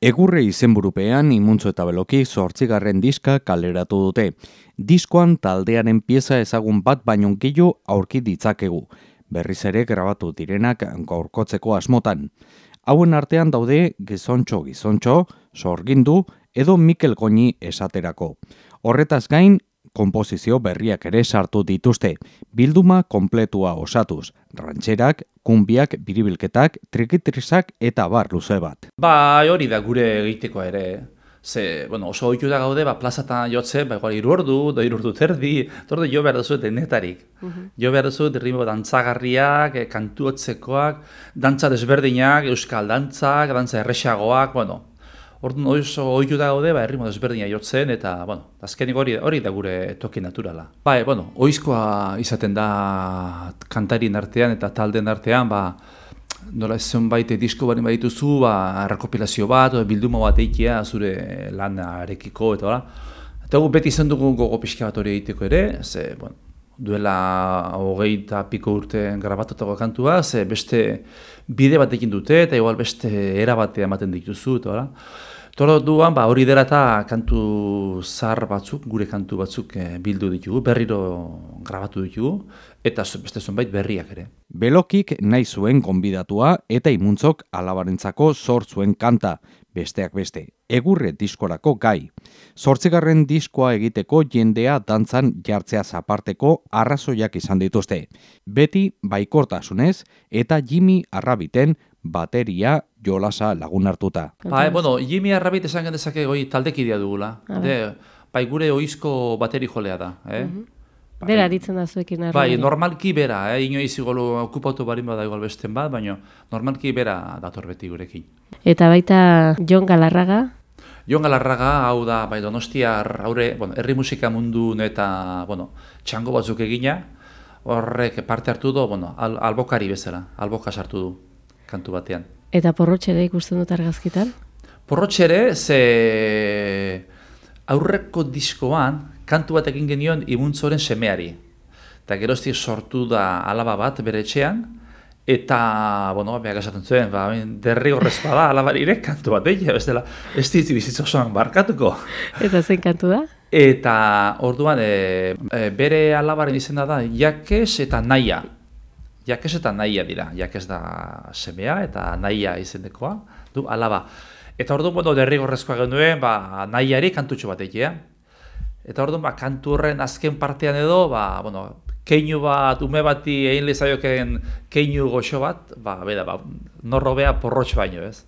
Egurre izenburupean imuntzo eta beloki zortzigarren diska kaleratu dute. Diskoan taldearen pieza ezagun bat baino gehiago aurki ditzakegu. Berriz ere grabatu direnak gaurkotzeko asmotan. Hauen artean daude gizontxo gizontxo, sorgindu edo Mikel Goñi esaterako. Horretaz gain, komposizio berriak ere sartu dituzte, bilduma kompletua osatuz, rantxerak, kumbiak, biribilketak, trikitrizak eta bar luze bat. Ba, hori da gure egiteko ere, ze, bueno, oso oitu da gaude, ba, plazatan jotzen, ba, igual, irurdu, da irurdu terdi, torde jo behar duzu denetarik. Mhm. Jo behar duzu, derrimo, dantzagarriak, e, kantuotzekoak, dantza desberdinak, euskal dantzak, dantza erresagoak, bueno, Orduan oso ohitu da gaude, ba herrimo desberdina jotzen eta bueno, azkenik hori hori da gure toki naturala. Ba, e, bueno, oizkoa izaten da kantarien artean eta taldeen artean, ba nola zenbait disko bari badituzu, ba rekopilazio bat edo bilduma bat eikia zure lanarekiko eta hola. Eta gu beti izan dugu gogo pixka bat hori egiteko ere, ze, bueno, duela hogei eta piko urte grabatutako kantua, ze beste bide bat ekin dute eta igual beste era batean ematen dituzu eta hola. Toro duan, ba, hori dela eta kantu zar batzuk, gure kantu batzuk e, bildu ditugu, berriro grabatu ditugu, eta beste zonbait berriak ere. Belokik nahi zuen konbidatua eta imuntzok alabarentzako zuen kanta, besteak beste, egurre diskorako gai. Zortzigarren diskoa egiteko jendea dantzan jartzea zaparteko arrazoiak izan dituzte. Beti baikortasunez eta Jimmy Arrabiten bateria jolasa lagun hartuta. Ba, e, bueno, Jimmy Arrabit esan gendezake goi taldekidea dugula. De, bai gure oizko bateri jolea da. Eh? Mm bai. Bera ditzen da zuekin arrabit. Bai, normalki bera, eh? inoiz igolu okupatu barin bada igual besten bat, baina normalki bera dator beti gurekin. Eta baita Jon Galarraga? Jon Galarraga, hau da, bai donostiar, haure, bueno, herri musika mundu eta, bueno, txango batzuk egina, horrek parte hartu du, bueno, al, albokari bezala, alboka sartu du kantu batean. Eta porrotxere ikusten dut argazkitan? Porrotxere, ze aurreko diskoan kantu bat egin genion imuntzoren semeari. Eta geroztik sortu da alaba bat bere etxean, eta, bueno, behar esaten zuen, ba, derri horrezkoa da alabarire kantu bat egia, bestela, ez ditzi bizitza osoan barkatuko. Eta zen kantu da? Eta orduan, e, e, bere alabaren izena da, jakes eta naia jakes eta naia dira. Jakes da semea eta naia izendekoa, du alaba. Eta orduan, bueno, derrigorrezkoa genuen, ba, nahiari kantutxo bat egitea. Eta orduan, ba, kantu horren azken partean edo, ba, bueno, keinu bat, ume bati egin lezaioken keinu goxo bat, ba, beda, ba, norro beha porrotx baino, ez?